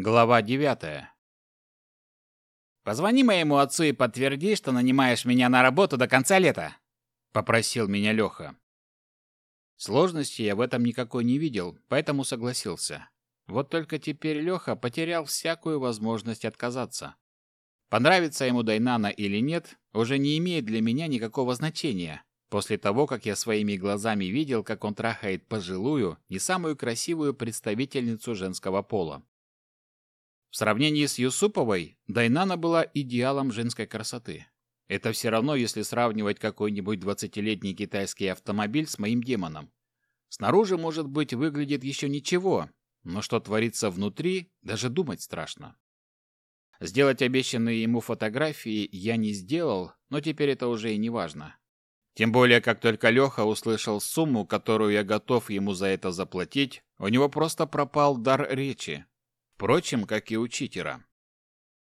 Глава девятая. «Позвони моему отцу и подтверди, что нанимаешь меня на работу до конца лета», — попросил меня Леха. Сложности я в этом никакой не видел, поэтому согласился. Вот только теперь Леха потерял всякую возможность отказаться. Понравится ему Дайнана или нет, уже не имеет для меня никакого значения, после того, как я своими глазами видел, как он трахает пожилую, не самую красивую представительницу женского пола. В сравнении с Юсуповой, Дайнана была идеалом женской красоты. Это все равно, если сравнивать какой-нибудь двадцатилетний китайский автомобиль с моим демоном. Снаружи, может быть, выглядит еще ничего, но что творится внутри, даже думать страшно. Сделать обещанные ему фотографии я не сделал, но теперь это уже и не важно. Тем более, как только Леха услышал сумму, которую я готов ему за это заплатить, у него просто пропал дар речи. Впрочем, как и у читера.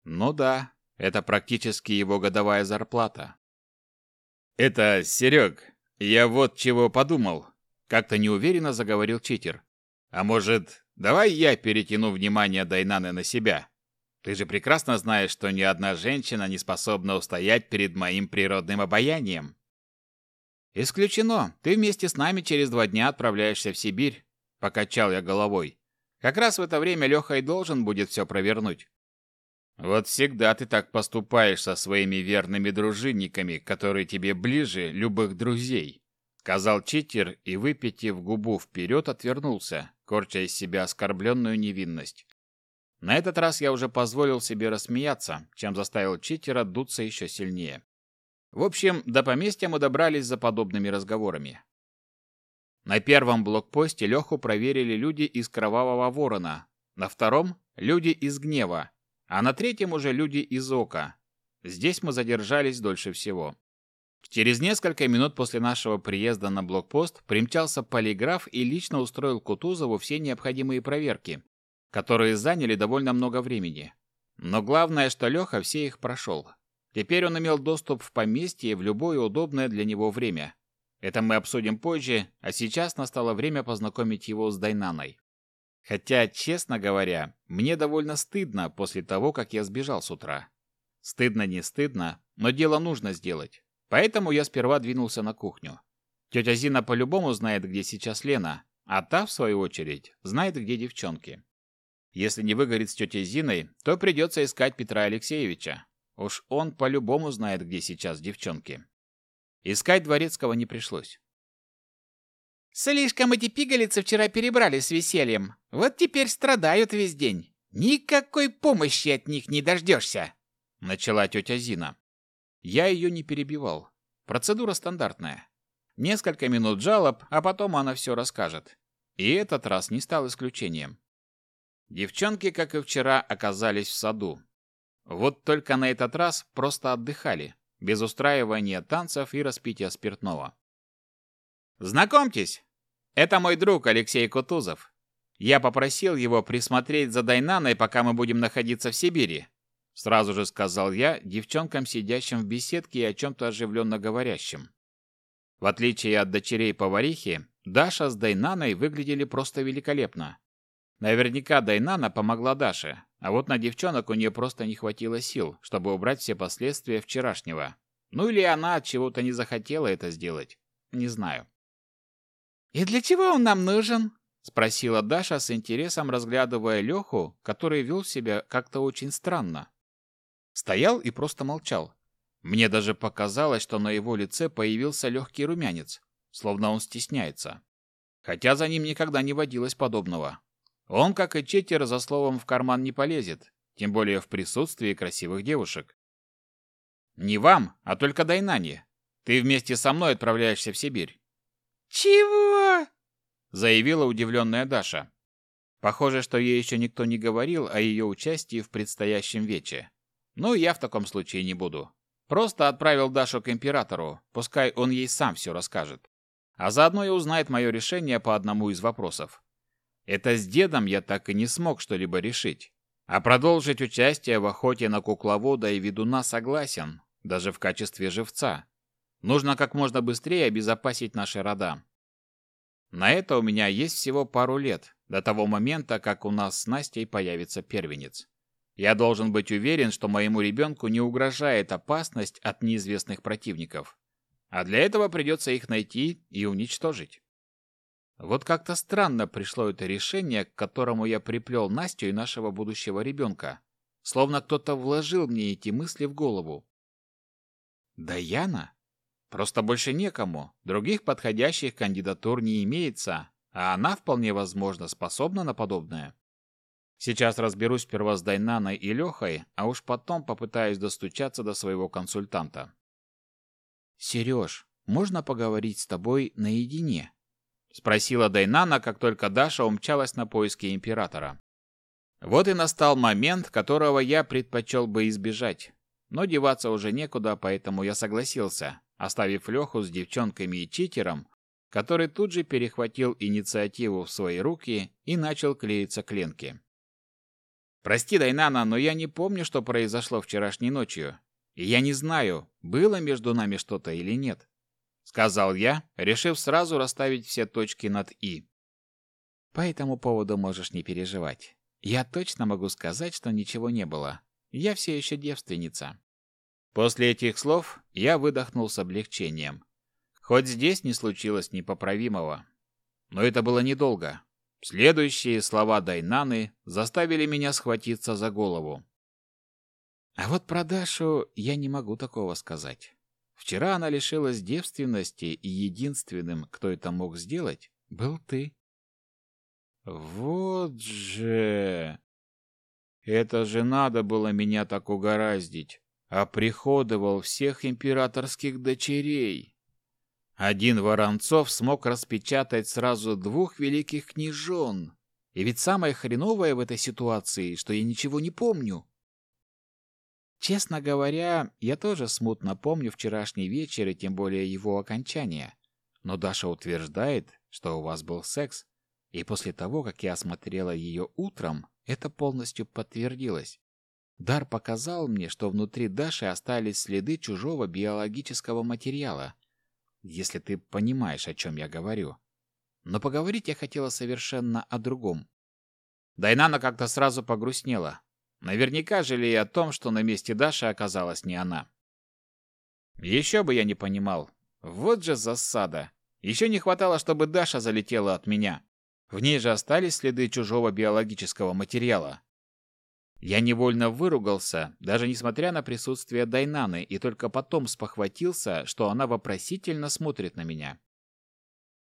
Ну да, это практически его годовая зарплата. «Это, Серег, я вот чего подумал», — как-то неуверенно заговорил читер. «А может, давай я перетяну внимание Дайнаны на себя? Ты же прекрасно знаешь, что ни одна женщина не способна устоять перед моим природным обаянием». «Исключено. Ты вместе с нами через два дня отправляешься в Сибирь», — покачал я головой. Как раз в это время Леха и должен будет все провернуть. Вот всегда ты так поступаешь со своими верными дружинниками, которые тебе ближе любых друзей, сказал читер и, выпитив губу вперед, отвернулся, корча из себя оскорбленную невинность. На этот раз я уже позволил себе рассмеяться, чем заставил читера дуться еще сильнее. В общем, до поместья мы добрались за подобными разговорами. На первом блокпосте Леху проверили люди из Кровавого Ворона, на втором – люди из Гнева, а на третьем уже люди из Ока. Здесь мы задержались дольше всего. Через несколько минут после нашего приезда на блокпост примчался полиграф и лично устроил Кутузову все необходимые проверки, которые заняли довольно много времени. Но главное, что Леха все их прошел. Теперь он имел доступ в поместье в любое удобное для него время. Это мы обсудим позже, а сейчас настало время познакомить его с Дайнаной. Хотя, честно говоря, мне довольно стыдно после того, как я сбежал с утра. Стыдно не стыдно, но дело нужно сделать. Поэтому я сперва двинулся на кухню. Тетя Зина по-любому знает, где сейчас Лена, а та, в свою очередь, знает, где девчонки. Если не выгорит с тетей Зиной, то придется искать Петра Алексеевича. Уж он по-любому знает, где сейчас девчонки. Искать дворецкого не пришлось. «Слишком эти пигалицы вчера перебрали с весельем. Вот теперь страдают весь день. Никакой помощи от них не дождешься!» Начала тетя Зина. Я ее не перебивал. Процедура стандартная. Несколько минут жалоб, а потом она все расскажет. И этот раз не стал исключением. Девчонки, как и вчера, оказались в саду. Вот только на этот раз просто отдыхали без устраивания танцев и распития спиртного. Знакомьтесь, это мой друг Алексей Кутузов. Я попросил его присмотреть за Дайнаной, пока мы будем находиться в Сибири. Сразу же сказал я девчонкам, сидящим в беседке и о чем-то оживленно говорящим. В отличие от дочерей поварихи, Даша с Дайнаной выглядели просто великолепно. Наверняка Дайнана помогла Даше, а вот на девчонок у нее просто не хватило сил, чтобы убрать все последствия вчерашнего. Ну или она от чего-то не захотела это сделать. Не знаю. «И для чего он нам нужен?» — спросила Даша с интересом, разглядывая Леху, который вел себя как-то очень странно. Стоял и просто молчал. Мне даже показалось, что на его лице появился легкий румянец, словно он стесняется. Хотя за ним никогда не водилось подобного. Он, как и Четер, за словом в карман не полезет, тем более в присутствии красивых девушек. «Не вам, а только Дайнане. Ты вместе со мной отправляешься в Сибирь». «Чего?» — заявила удивленная Даша. Похоже, что ей еще никто не говорил о ее участии в предстоящем вече. Ну, я в таком случае не буду. Просто отправил Дашу к императору, пускай он ей сам все расскажет. А заодно и узнает мое решение по одному из вопросов. Это с дедом я так и не смог что-либо решить. А продолжить участие в охоте на кукловода и ведуна согласен, даже в качестве живца. Нужно как можно быстрее обезопасить наши рода. На это у меня есть всего пару лет, до того момента, как у нас с Настей появится первенец. Я должен быть уверен, что моему ребенку не угрожает опасность от неизвестных противников. А для этого придется их найти и уничтожить. Вот как-то странно пришло это решение, к которому я приплел Настю и нашего будущего ребенка. Словно кто-то вложил мне эти мысли в голову. Даяна? Просто больше некому. Других подходящих кандидатур не имеется, а она вполне возможно способна на подобное. Сейчас разберусь сперва с Дайнаной и Лехой, а уж потом попытаюсь достучаться до своего консультанта. «Сереж, можно поговорить с тобой наедине?» — спросила Дайнана, как только Даша умчалась на поиски императора. Вот и настал момент, которого я предпочел бы избежать. Но деваться уже некуда, поэтому я согласился, оставив Леху с девчонками и читером, который тут же перехватил инициативу в свои руки и начал клеиться к Ленке. «Прости, Дайнана, но я не помню, что произошло вчерашней ночью, и я не знаю, было между нами что-то или нет», — сказал я, решив сразу расставить все точки над «и». «По этому поводу можешь не переживать. Я точно могу сказать, что ничего не было. Я все еще девственница. После этих слов я выдохнул с облегчением. Хоть здесь не случилось непоправимого. Но это было недолго. Следующие слова Дайнаны заставили меня схватиться за голову. А вот про Дашу я не могу такого сказать. Вчера она лишилась девственности, и единственным, кто это мог сделать, был ты. Вот же... Это же надо было меня так угораздить. А приходовал всех императорских дочерей. Один Воронцов смог распечатать сразу двух великих княжон. И ведь самое хреновое в этой ситуации, что я ничего не помню. Честно говоря, я тоже смутно помню вчерашний вечер и тем более его окончание. Но Даша утверждает, что у вас был секс. И после того, как я осмотрела ее утром, это полностью подтвердилось. Дар показал мне, что внутри Даши остались следы чужого биологического материала. Если ты понимаешь, о чем я говорю. Но поговорить я хотела совершенно о другом. Дайнана как-то сразу погрустнела. Наверняка жалея о том, что на месте Даши оказалась не она. Еще бы я не понимал. Вот же засада. Еще не хватало, чтобы Даша залетела от меня. В ней же остались следы чужого биологического материала. Я невольно выругался, даже несмотря на присутствие Дайнаны, и только потом спохватился, что она вопросительно смотрит на меня.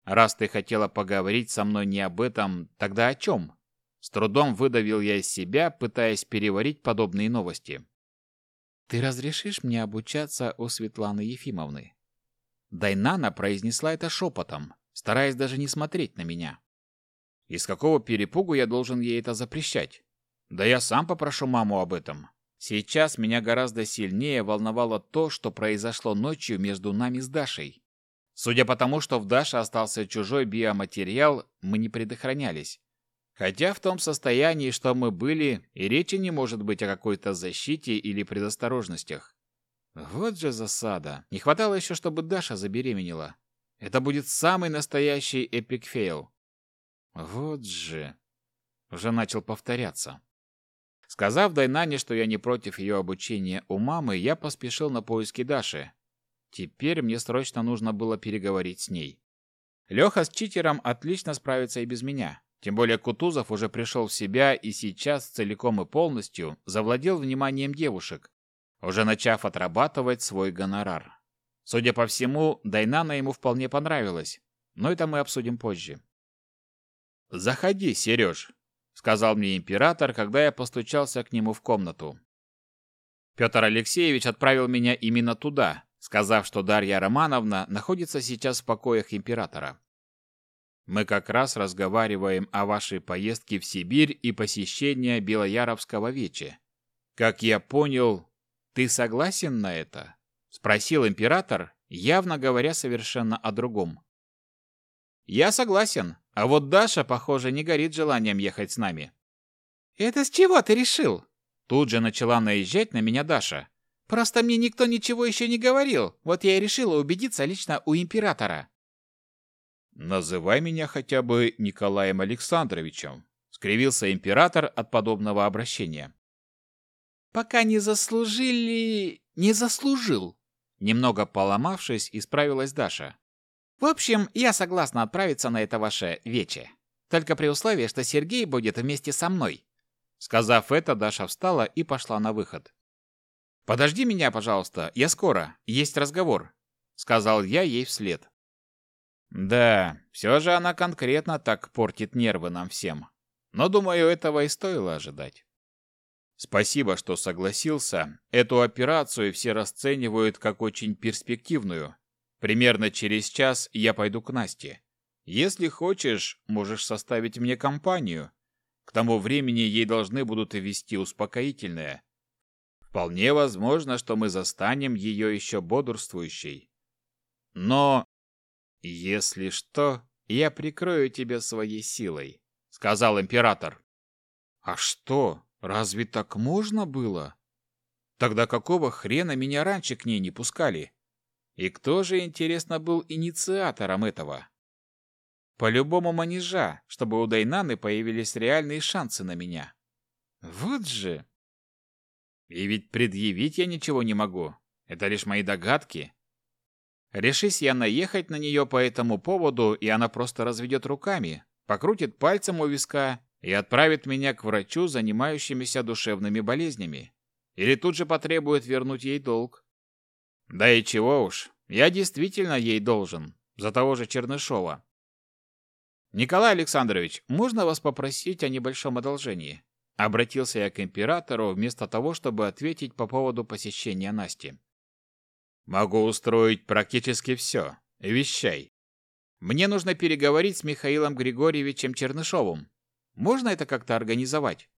«Раз ты хотела поговорить со мной не об этом, тогда о чем?» С трудом выдавил я из себя, пытаясь переварить подобные новости. «Ты разрешишь мне обучаться у Светланы Ефимовны?» Дайнана произнесла это шепотом, стараясь даже не смотреть на меня. Из какого перепугу я должен ей это запрещать? Да я сам попрошу маму об этом. Сейчас меня гораздо сильнее волновало то, что произошло ночью между нами с Дашей. Судя по тому, что в Даше остался чужой биоматериал, мы не предохранялись. Хотя в том состоянии, что мы были, и речи не может быть о какой-то защите или предосторожностях. Вот же засада. Не хватало еще, чтобы Даша забеременела. Это будет самый настоящий epic fail. Вот же. Уже начал повторяться. Сказав Дайнане, что я не против ее обучения у мамы, я поспешил на поиски Даши. Теперь мне срочно нужно было переговорить с ней. Леха с читером отлично справится и без меня. Тем более Кутузов уже пришел в себя и сейчас целиком и полностью завладел вниманием девушек, уже начав отрабатывать свой гонорар. Судя по всему, Дайнана ему вполне понравилась, но это мы обсудим позже. «Заходи, Сереж», — сказал мне император, когда я постучался к нему в комнату. Петр Алексеевич отправил меня именно туда, сказав, что Дарья Романовна находится сейчас в покоях императора. Мы как раз разговариваем о вашей поездке в Сибирь и посещении Белояровского вече. Как я понял, ты согласен на это? спросил император, явно говоря совершенно о другом. Я согласен, а вот Даша, похоже, не горит желанием ехать с нами. Это с чего ты решил? Тут же начала наезжать на меня Даша. Просто мне никто ничего еще не говорил. Вот я и решила убедиться лично у императора. Называй меня хотя бы Николаем Александровичем, скривился император от подобного обращения. Пока не заслужили, не заслужил. Немного поломавшись, исправилась Даша. В общем, я согласна отправиться на это ваше вече. Только при условии, что Сергей будет вместе со мной. Сказав это, Даша встала и пошла на выход. Подожди меня, пожалуйста, я скоро. Есть разговор, сказал я ей вслед. Да, все же она конкретно так портит нервы нам всем. Но, думаю, этого и стоило ожидать. Спасибо, что согласился. Эту операцию все расценивают как очень перспективную. Примерно через час я пойду к Насте. Если хочешь, можешь составить мне компанию. К тому времени ей должны будут ввести успокоительное. Вполне возможно, что мы застанем ее еще бодрствующей. Но если что, я прикрою тебя своей силой, сказал император. А что? Разве так можно было? Тогда какого хрена меня раньше к ней не пускали? И кто же, интересно, был инициатором этого? По-любому манежа, чтобы у Дайнаны появились реальные шансы на меня. Вот же! И ведь предъявить я ничего не могу. Это лишь мои догадки. Решись я наехать на нее по этому поводу, и она просто разведет руками, покрутит пальцем у виска и отправит меня к врачу, занимающимся душевными болезнями. Или тут же потребует вернуть ей долг. Да и чего уж, я действительно ей должен, за того же Чернышова. Николай Александрович, можно вас попросить о небольшом одолжении? Обратился я к императору вместо того, чтобы ответить по поводу посещения Насти. Могу устроить практически все. Вещай. Мне нужно переговорить с Михаилом Григорьевичем Чернышовым. Можно это как-то организовать?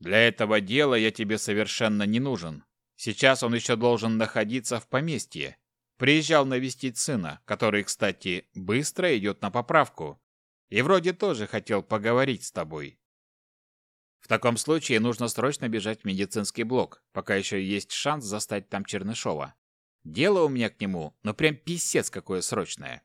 Для этого дела я тебе совершенно не нужен. Сейчас он еще должен находиться в поместье. Приезжал навестить сына, который, кстати, быстро идет на поправку. И вроде тоже хотел поговорить с тобой. В таком случае нужно срочно бежать в медицинский блок, пока еще есть шанс застать там Чернышова. Дело у меня к нему, но прям писец какое срочное.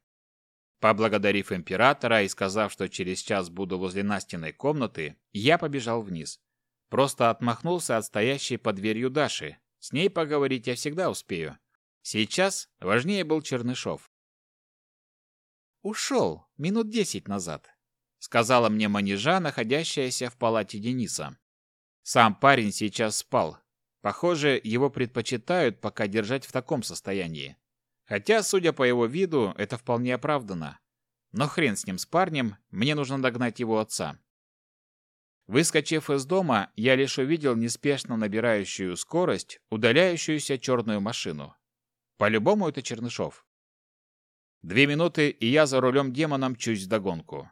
Поблагодарив императора и сказав, что через час буду возле Настиной комнаты, я побежал вниз. Просто отмахнулся от стоящей под дверью Даши. С ней поговорить я всегда успею. Сейчас важнее был Чернышов. «Ушел минут десять назад», — сказала мне манежа, находящаяся в палате Дениса. Сам парень сейчас спал. Похоже, его предпочитают пока держать в таком состоянии. Хотя, судя по его виду, это вполне оправдано. Но хрен с ним с парнем, мне нужно догнать его отца. Выскочив из дома, я лишь увидел неспешно набирающую скорость, удаляющуюся черную машину. По-любому это Чернышов. Две минуты, и я за рулем демоном чуть вдогонку.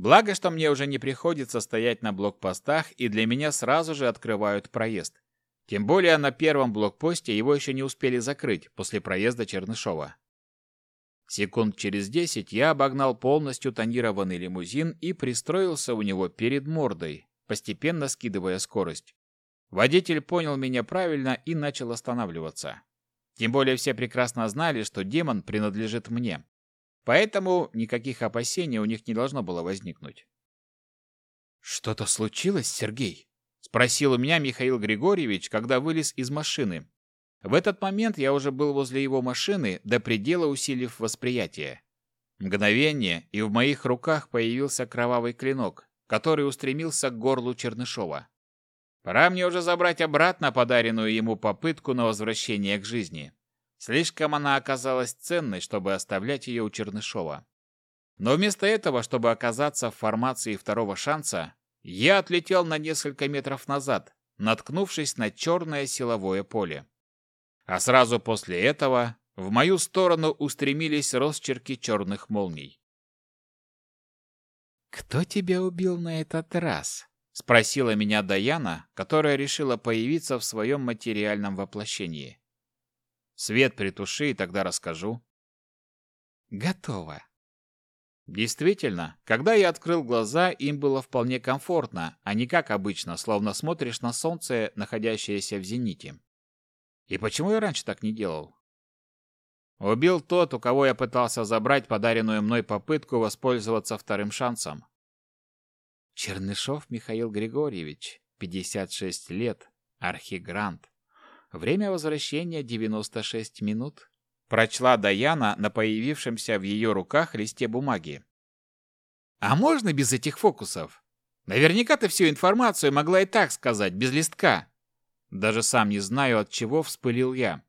Благо, что мне уже не приходится стоять на блокпостах, и для меня сразу же открывают проезд. Тем более на первом блокпосте его еще не успели закрыть после проезда Чернышова. Секунд через десять я обогнал полностью тонированный лимузин и пристроился у него перед мордой, постепенно скидывая скорость. Водитель понял меня правильно и начал останавливаться. Тем более все прекрасно знали, что демон принадлежит мне. Поэтому никаких опасений у них не должно было возникнуть. «Что-то случилось, Сергей?» — спросил у меня Михаил Григорьевич, когда вылез из машины. В этот момент я уже был возле его машины, до предела усилив восприятие. Мгновение, и в моих руках появился кровавый клинок, который устремился к горлу Чернышова. Пора мне уже забрать обратно подаренную ему попытку на возвращение к жизни. Слишком она оказалась ценной, чтобы оставлять ее у Чернышова. Но вместо этого, чтобы оказаться в формации второго шанса, я отлетел на несколько метров назад, наткнувшись на черное силовое поле. А сразу после этого в мою сторону устремились росчерки черных молний. «Кто тебя убил на этот раз?» — спросила меня Даяна, которая решила появиться в своем материальном воплощении. «Свет притуши, и тогда расскажу». «Готово». Действительно, когда я открыл глаза, им было вполне комфортно, а не как обычно, словно смотришь на солнце, находящееся в зените. И почему я раньше так не делал? Убил тот, у кого я пытался забрать подаренную мной попытку воспользоваться вторым шансом. Чернышов Михаил Григорьевич, 56 лет, архигрант. Время возвращения 96 минут. Прочла Даяна на появившемся в ее руках листе бумаги. А можно без этих фокусов? Наверняка ты всю информацию могла и так сказать, без листка. Даже сам не знаю, от чего вспылил я.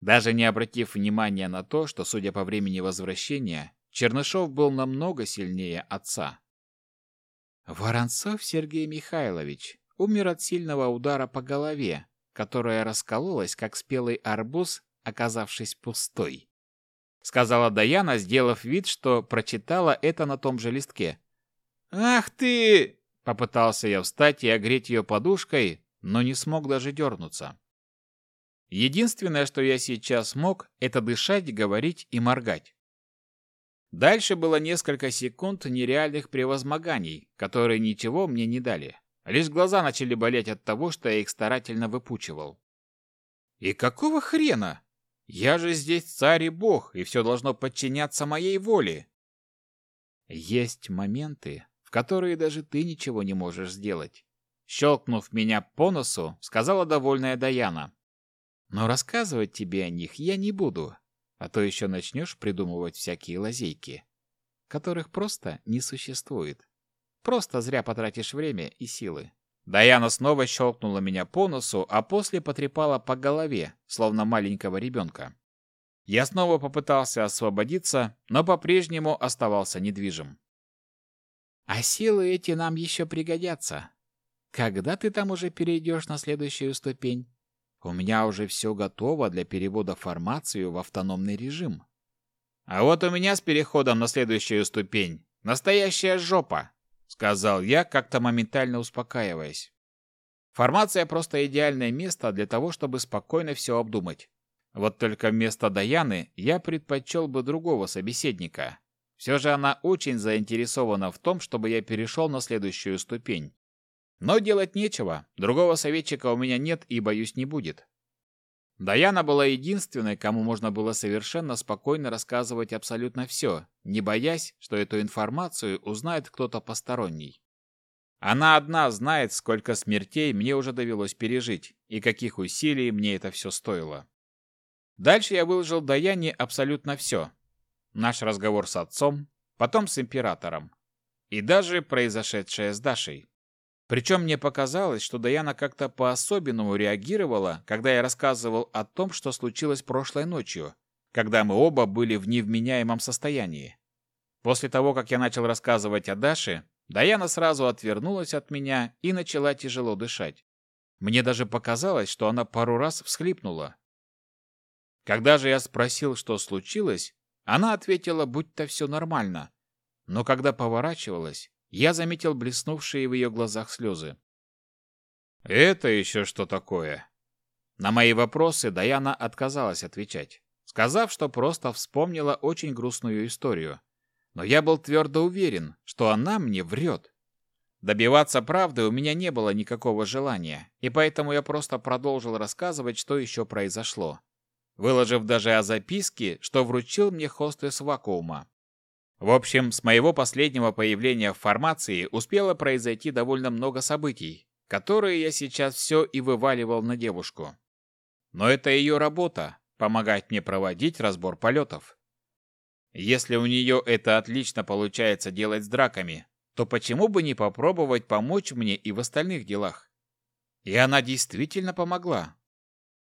Даже не обратив внимания на то, что, судя по времени возвращения, Чернышов был намного сильнее отца. Воронцов Сергей Михайлович умер от сильного удара по голове, которая раскололась, как спелый арбуз, оказавшись пустой. Сказала Даяна, сделав вид, что прочитала это на том же листке. «Ах ты!» Попытался я встать и огреть ее подушкой, но не смог даже дернуться. Единственное, что я сейчас мог, это дышать, говорить и моргать. Дальше было несколько секунд нереальных превозмоганий, которые ничего мне не дали. Лишь глаза начали болеть от того, что я их старательно выпучивал. И какого хрена? Я же здесь царь и бог, и все должно подчиняться моей воле. Есть моменты, в которые даже ты ничего не можешь сделать. Щелкнув меня по носу, сказала довольная Даяна. Но рассказывать тебе о них я не буду, а то еще начнешь придумывать всякие лазейки, которых просто не существует. Просто зря потратишь время и силы. Даяна снова щелкнула меня по носу, а после потрепала по голове, словно маленького ребенка. Я снова попытался освободиться, но по-прежнему оставался недвижим. «А силы эти нам еще пригодятся. Когда ты там уже перейдешь на следующую ступень?» У меня уже все готово для перевода формацию в автономный режим. А вот у меня с переходом на следующую ступень настоящая жопа, сказал я, как-то моментально успокаиваясь. Формация просто идеальное место для того, чтобы спокойно все обдумать. Вот только вместо Даяны я предпочел бы другого собеседника. Все же она очень заинтересована в том, чтобы я перешел на следующую ступень. Но делать нечего, другого советчика у меня нет и, боюсь, не будет. Даяна была единственной, кому можно было совершенно спокойно рассказывать абсолютно все, не боясь, что эту информацию узнает кто-то посторонний. Она одна знает, сколько смертей мне уже довелось пережить, и каких усилий мне это все стоило. Дальше я выложил Даяне абсолютно все. Наш разговор с отцом, потом с императором. И даже произошедшее с Дашей. Причем мне показалось, что Даяна как-то по-особенному реагировала, когда я рассказывал о том, что случилось прошлой ночью, когда мы оба были в невменяемом состоянии. После того, как я начал рассказывать о Даше, Даяна сразу отвернулась от меня и начала тяжело дышать. Мне даже показалось, что она пару раз всхлипнула. Когда же я спросил, что случилось, она ответила, будто все нормально. Но когда поворачивалась, я заметил блеснувшие в ее глазах слезы. «Это еще что такое?» На мои вопросы Даяна отказалась отвечать, сказав, что просто вспомнила очень грустную историю. Но я был твердо уверен, что она мне врет. Добиваться правды у меня не было никакого желания, и поэтому я просто продолжил рассказывать, что еще произошло, выложив даже о записке, что вручил мне хостес вакуума. В общем, с моего последнего появления в формации успело произойти довольно много событий, которые я сейчас все и вываливал на девушку. Но это ее работа – помогать мне проводить разбор полетов. Если у нее это отлично получается делать с драками, то почему бы не попробовать помочь мне и в остальных делах? И она действительно помогла,